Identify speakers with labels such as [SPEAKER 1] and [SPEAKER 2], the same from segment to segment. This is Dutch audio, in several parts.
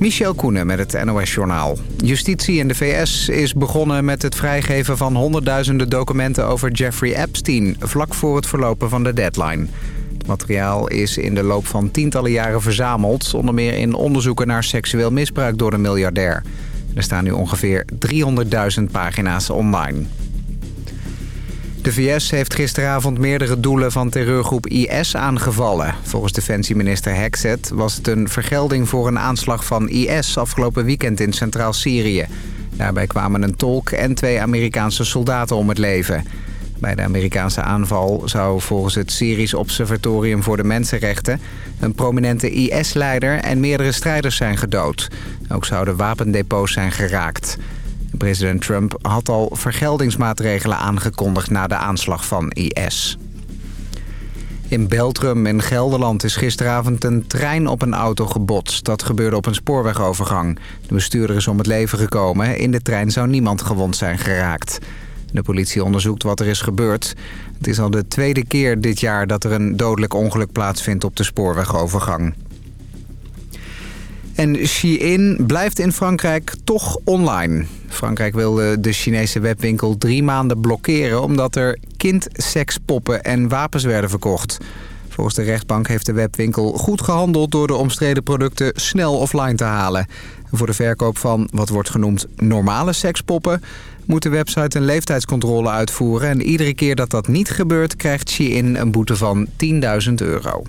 [SPEAKER 1] Michel Koenen met het NOS-journaal. Justitie in de VS is begonnen met het vrijgeven van honderdduizenden documenten over Jeffrey Epstein... vlak voor het verlopen van de deadline. Het materiaal is in de loop van tientallen jaren verzameld... onder meer in onderzoeken naar seksueel misbruik door de miljardair. Er staan nu ongeveer 300.000 pagina's online. De VS heeft gisteravond meerdere doelen van terreurgroep IS aangevallen. Volgens defensieminister Hexet was het een vergelding voor een aanslag van IS afgelopen weekend in Centraal Syrië. Daarbij kwamen een tolk en twee Amerikaanse soldaten om het leven. Bij de Amerikaanse aanval zou volgens het Syrisch Observatorium voor de Mensenrechten... een prominente IS-leider en meerdere strijders zijn gedood. Ook zouden wapendepots zijn geraakt. President Trump had al vergeldingsmaatregelen aangekondigd na de aanslag van IS. In Beltrum in Gelderland is gisteravond een trein op een auto gebotst. Dat gebeurde op een spoorwegovergang. De bestuurder is om het leven gekomen. In de trein zou niemand gewond zijn geraakt. De politie onderzoekt wat er is gebeurd. Het is al de tweede keer dit jaar dat er een dodelijk ongeluk plaatsvindt op de spoorwegovergang. En Shein blijft in Frankrijk toch online. Frankrijk wilde de Chinese webwinkel drie maanden blokkeren... omdat er kindsekspoppen en wapens werden verkocht. Volgens de rechtbank heeft de webwinkel goed gehandeld... door de omstreden producten snel offline te halen. Voor de verkoop van wat wordt genoemd normale sekspoppen... moet de website een leeftijdscontrole uitvoeren... en iedere keer dat dat niet gebeurt... krijgt Shein een boete van 10.000 euro.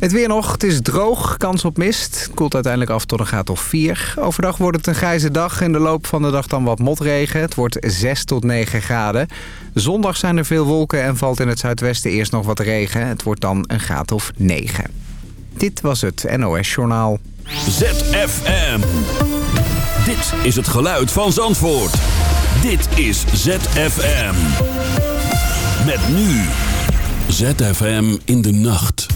[SPEAKER 1] Het weer nog, het is droog, kans op mist. Koelt uiteindelijk af tot een graad of 4. Overdag wordt het een grijze dag. In de loop van de dag dan wat motregen. Het wordt 6 tot 9 graden. Zondag zijn er veel wolken en valt in het zuidwesten eerst nog wat regen. Het wordt dan een graad of 9. Dit was het NOS Journaal.
[SPEAKER 2] ZFM. Dit is het geluid van Zandvoort. Dit is ZFM. Met nu. ZFM in de nacht.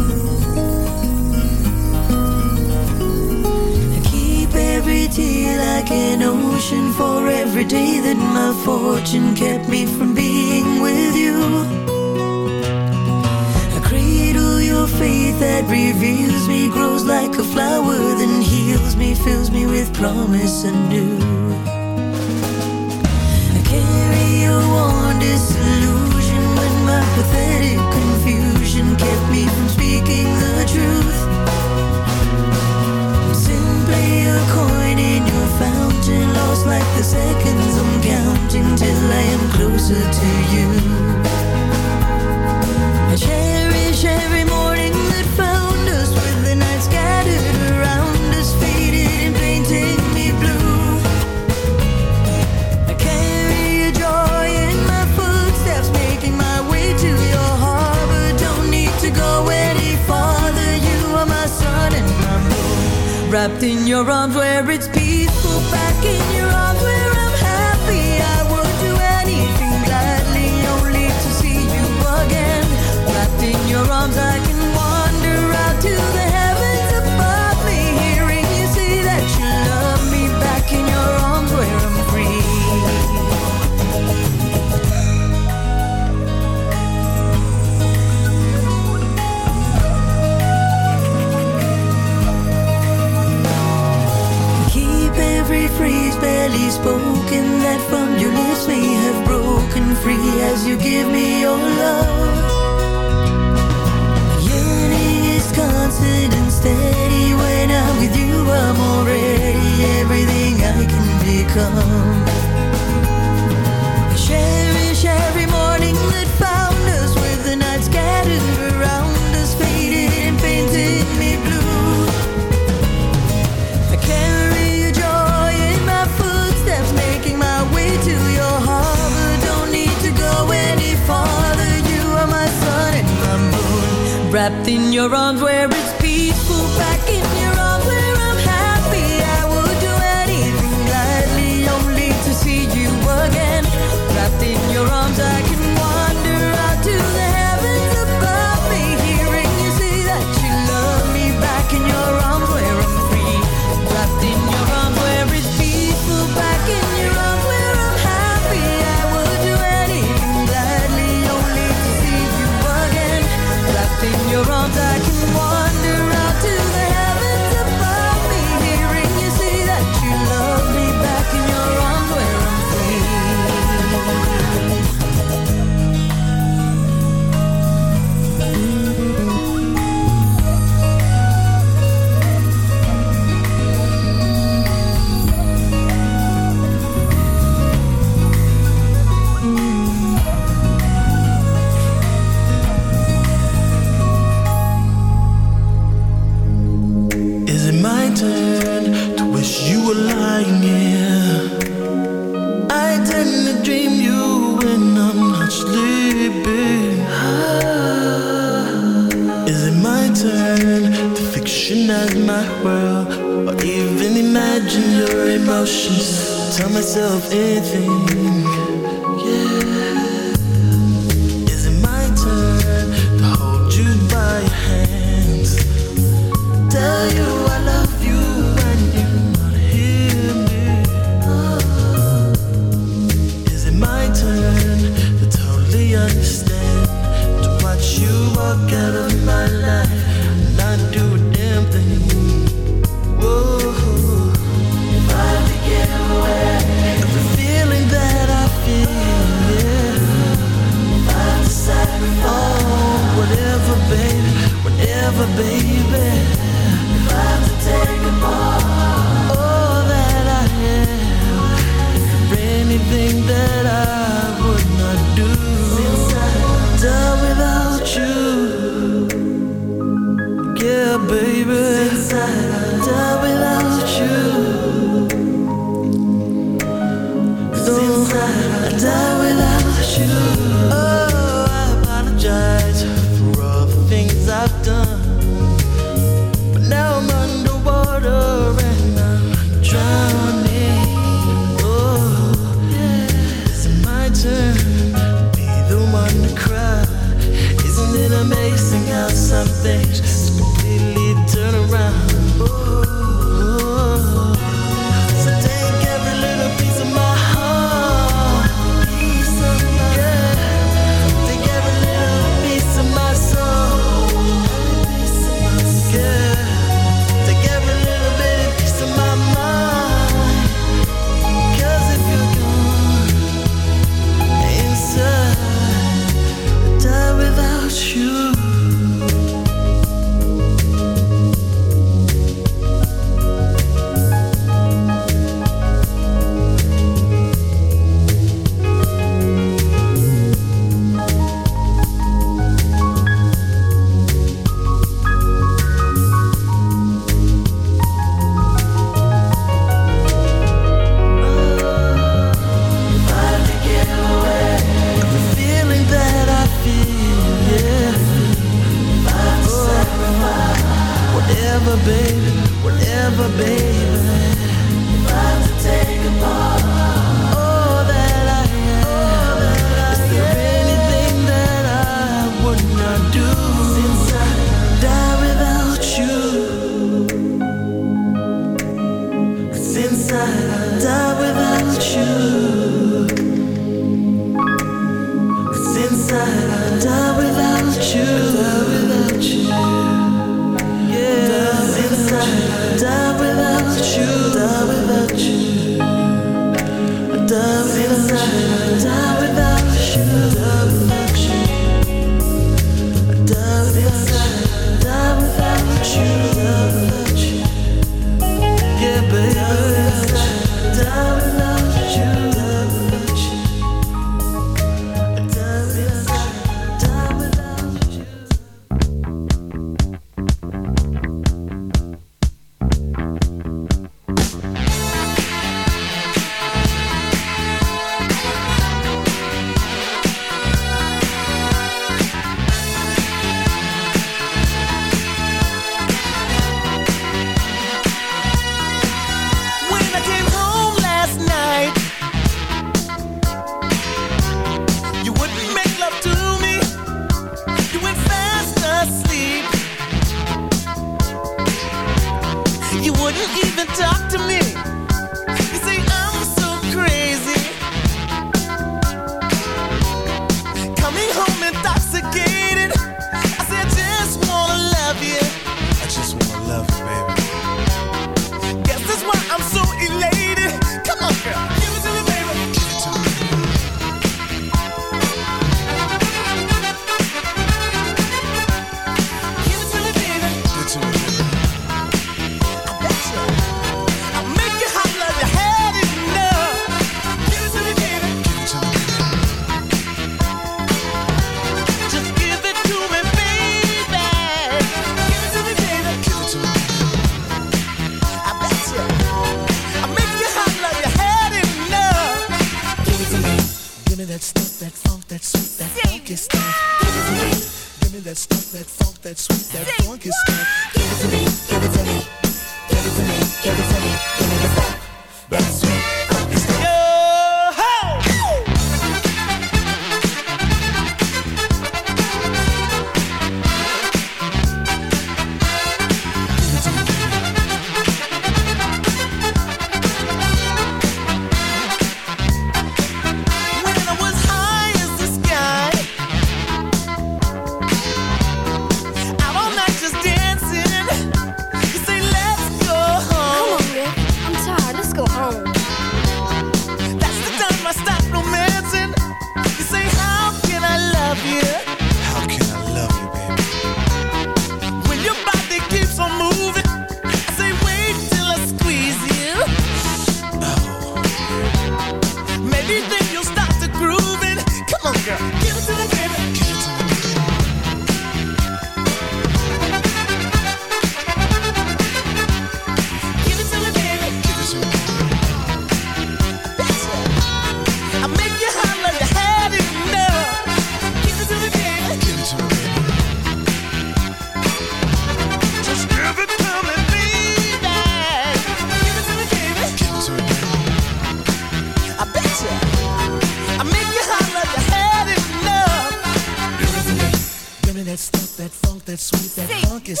[SPEAKER 3] that
[SPEAKER 4] stuff, that funk, that sweet, that Say funk is.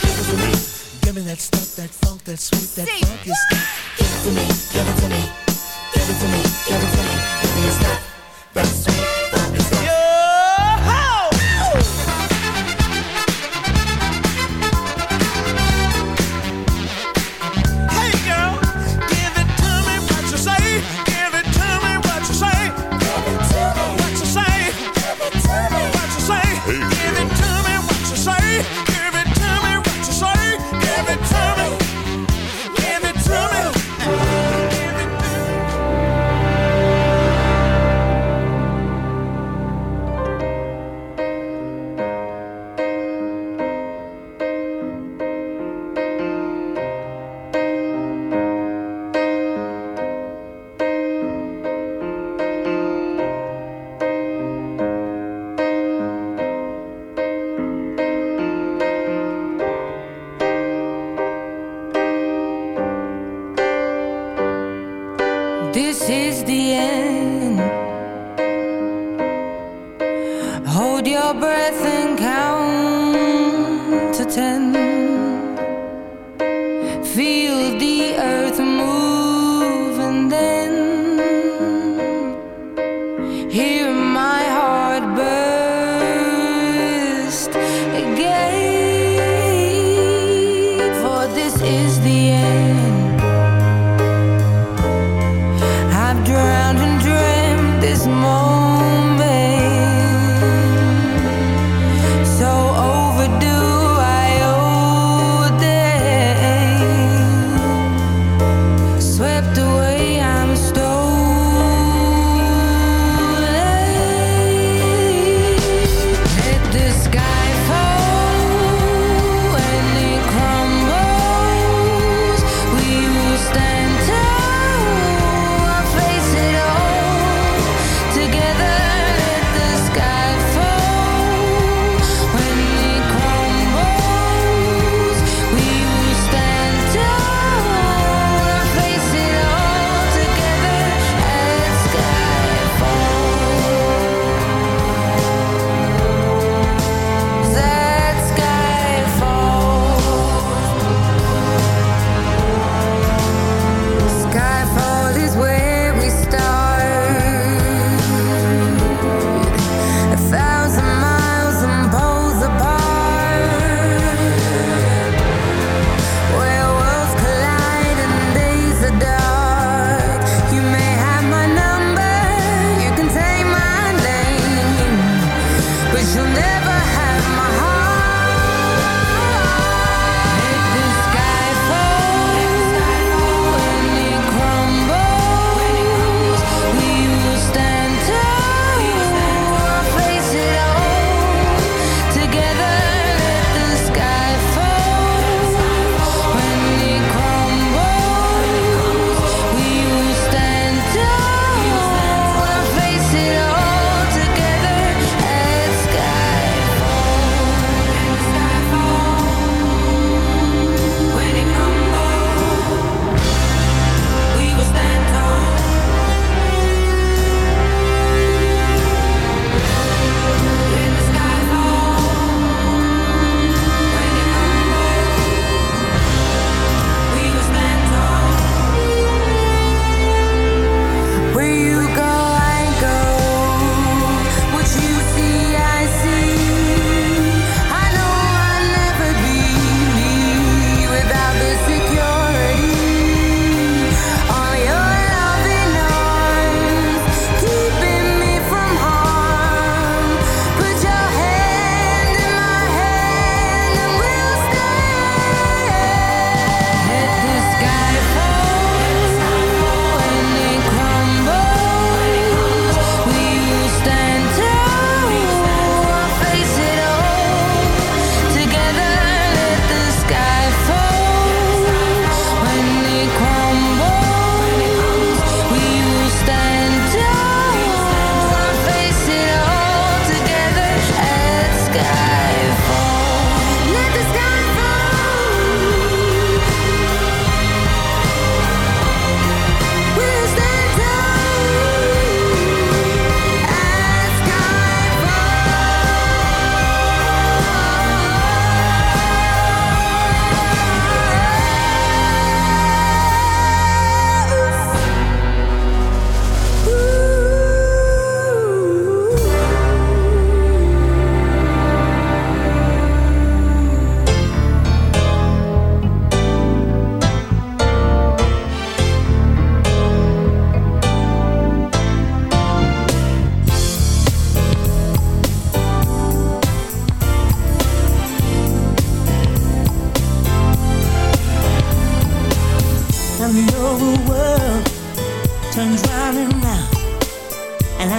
[SPEAKER 4] Give it to me. Give me that stuff, that funk, that sweet, that Say funk is. Give it to me. Give it to me.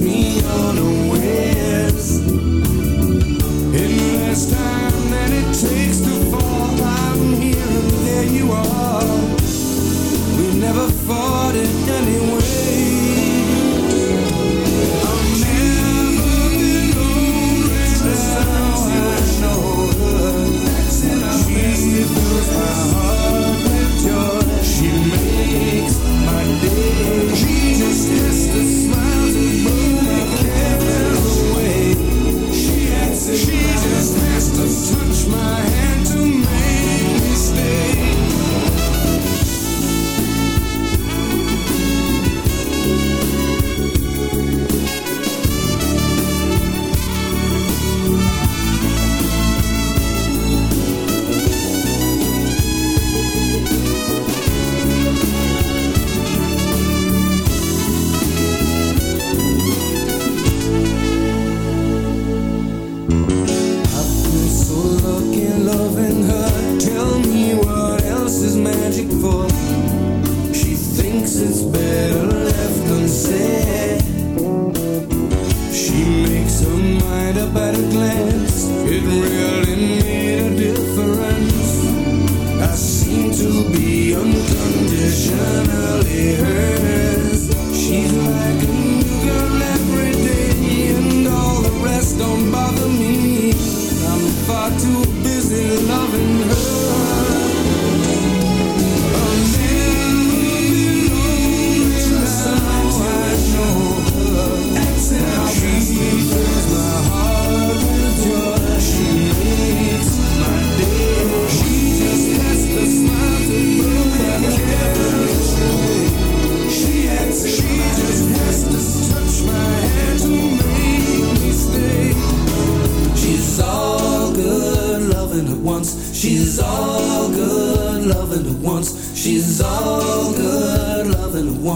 [SPEAKER 5] me.